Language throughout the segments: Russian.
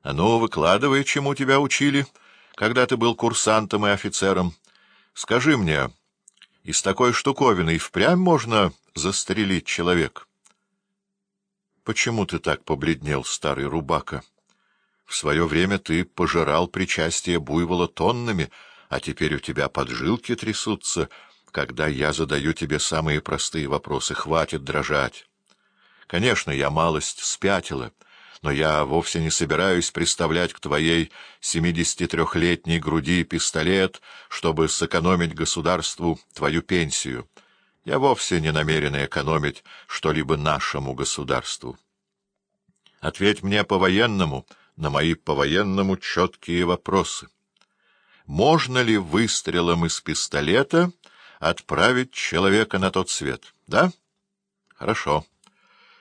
— А ну, выкладывай, чему тебя учили, когда ты был курсантом и офицером. Скажи мне, из такой штуковины впрямь можно застрелить человека? — Почему ты так побледнел, старый рубака? В свое время ты пожирал причастие буйвола тоннами, а теперь у тебя поджилки трясутся, когда я задаю тебе самые простые вопросы. Хватит дрожать. Конечно, я малость спятила, но я вовсе не собираюсь приставлять к твоей семидесятитрехлетней груди пистолет, чтобы сэкономить государству твою пенсию. Я вовсе не намерен экономить что-либо нашему государству. Ответь мне по-военному на мои по-военному четкие вопросы. Можно ли выстрелом из пистолета отправить человека на тот свет? Да? Хорошо.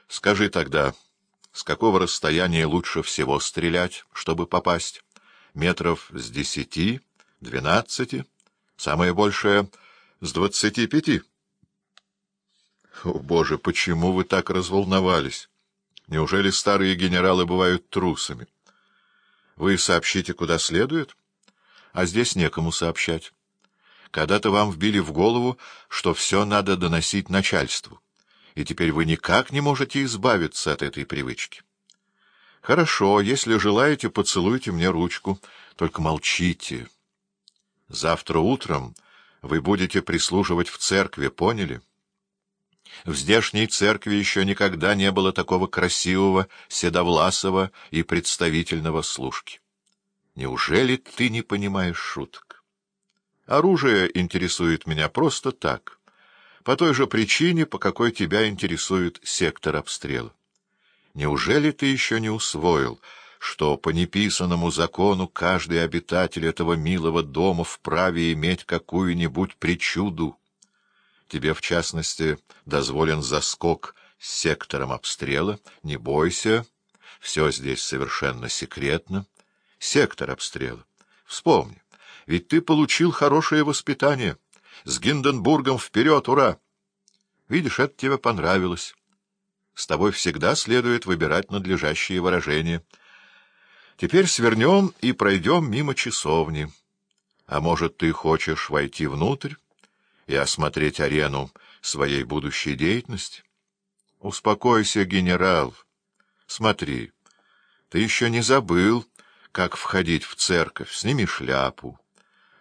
Скажи тогда, с какого расстояния лучше всего стрелять, чтобы попасть? Метров с десяти, двенадцати, самое большее — с двадцати пяти. О, Боже, почему вы так разволновались? Неужели старые генералы бывают трусами? Вы сообщите, куда следует? А здесь некому сообщать. Когда-то вам вбили в голову, что все надо доносить начальству, и теперь вы никак не можете избавиться от этой привычки. Хорошо, если желаете, поцелуйте мне ручку, только молчите. Завтра утром вы будете прислуживать в церкви, поняли? В здешней церкви еще никогда не было такого красивого, седовласого и представительного служки. Неужели ты не понимаешь шуток? Оружие интересует меня просто так, по той же причине, по какой тебя интересует сектор обстрела. Неужели ты еще не усвоил, что по неписанному закону каждый обитатель этого милого дома вправе иметь какую-нибудь причуду? Тебе, в частности, дозволен заскок с сектором обстрела. Не бойся, все здесь совершенно секретно. Сектор обстрела. Вспомни, ведь ты получил хорошее воспитание. С Гинденбургом вперед, ура! Видишь, это тебе понравилось. С тобой всегда следует выбирать надлежащие выражения. Теперь свернем и пройдем мимо часовни. А может, ты хочешь войти внутрь и осмотреть арену своей будущей деятельности? Успокойся, генерал. Смотри, ты еще не забыл, как входить в церковь. Сними шляпу.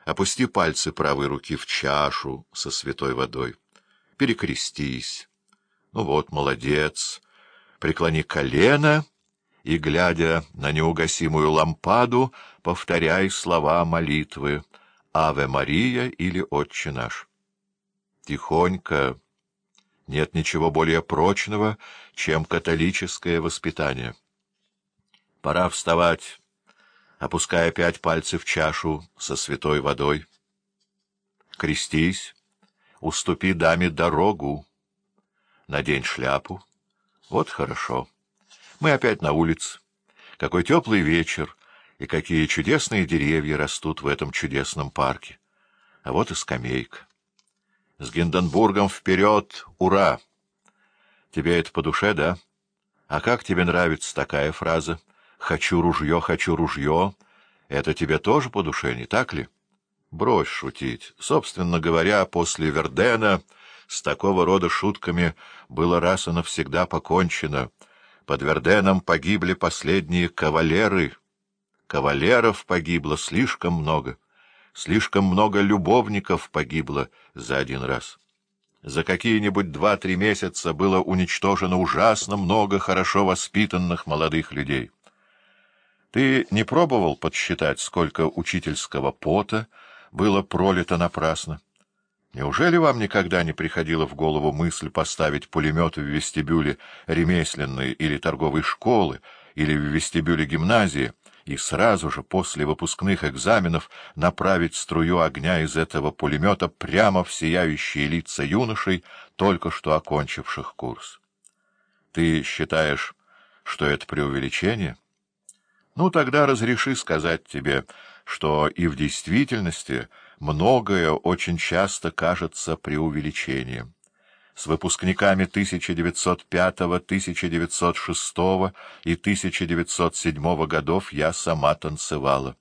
Опусти пальцы правой руки в чашу со святой водой. Перекрестись. Ну вот, молодец. Преклони колено и, глядя на неугасимую лампаду, повторяй слова молитвы «Аве Мария» или «Отче наш». Тихонько. Нет ничего более прочного, чем католическое воспитание. Пора вставать, опуская пять пальцев в чашу со святой водой. Крестись, уступи даме дорогу надень шляпу. Вот хорошо. Мы опять на улице. Какой теплый вечер, и какие чудесные деревья растут в этом чудесном парке. А вот и скамейка. С Гинденбургом вперед! Ура! Тебе это по душе, да? А как тебе нравится такая фраза? «Хочу ружье, хочу ружье». Это тебе тоже по душе, не так ли? Брось шутить. Собственно говоря, после Вердена... С такого рода шутками было раз и навсегда покончено. Под Верденом погибли последние кавалеры. Кавалеров погибло слишком много. Слишком много любовников погибло за один раз. За какие-нибудь два-три месяца было уничтожено ужасно много хорошо воспитанных молодых людей. Ты не пробовал подсчитать, сколько учительского пота было пролито напрасно? Неужели вам никогда не приходила в голову мысль поставить пулеметы в вестибюле ремесленной или торговой школы, или в вестибюле гимназии, и сразу же после выпускных экзаменов направить струю огня из этого пулемета прямо в сияющие лица юношей, только что окончивших курс? Ты считаешь, что это преувеличение? Ну, тогда разреши сказать тебе, что и в действительности многое очень часто кажется преувеличением. С выпускниками 1905, 1906 и 1907 годов я сама танцевала.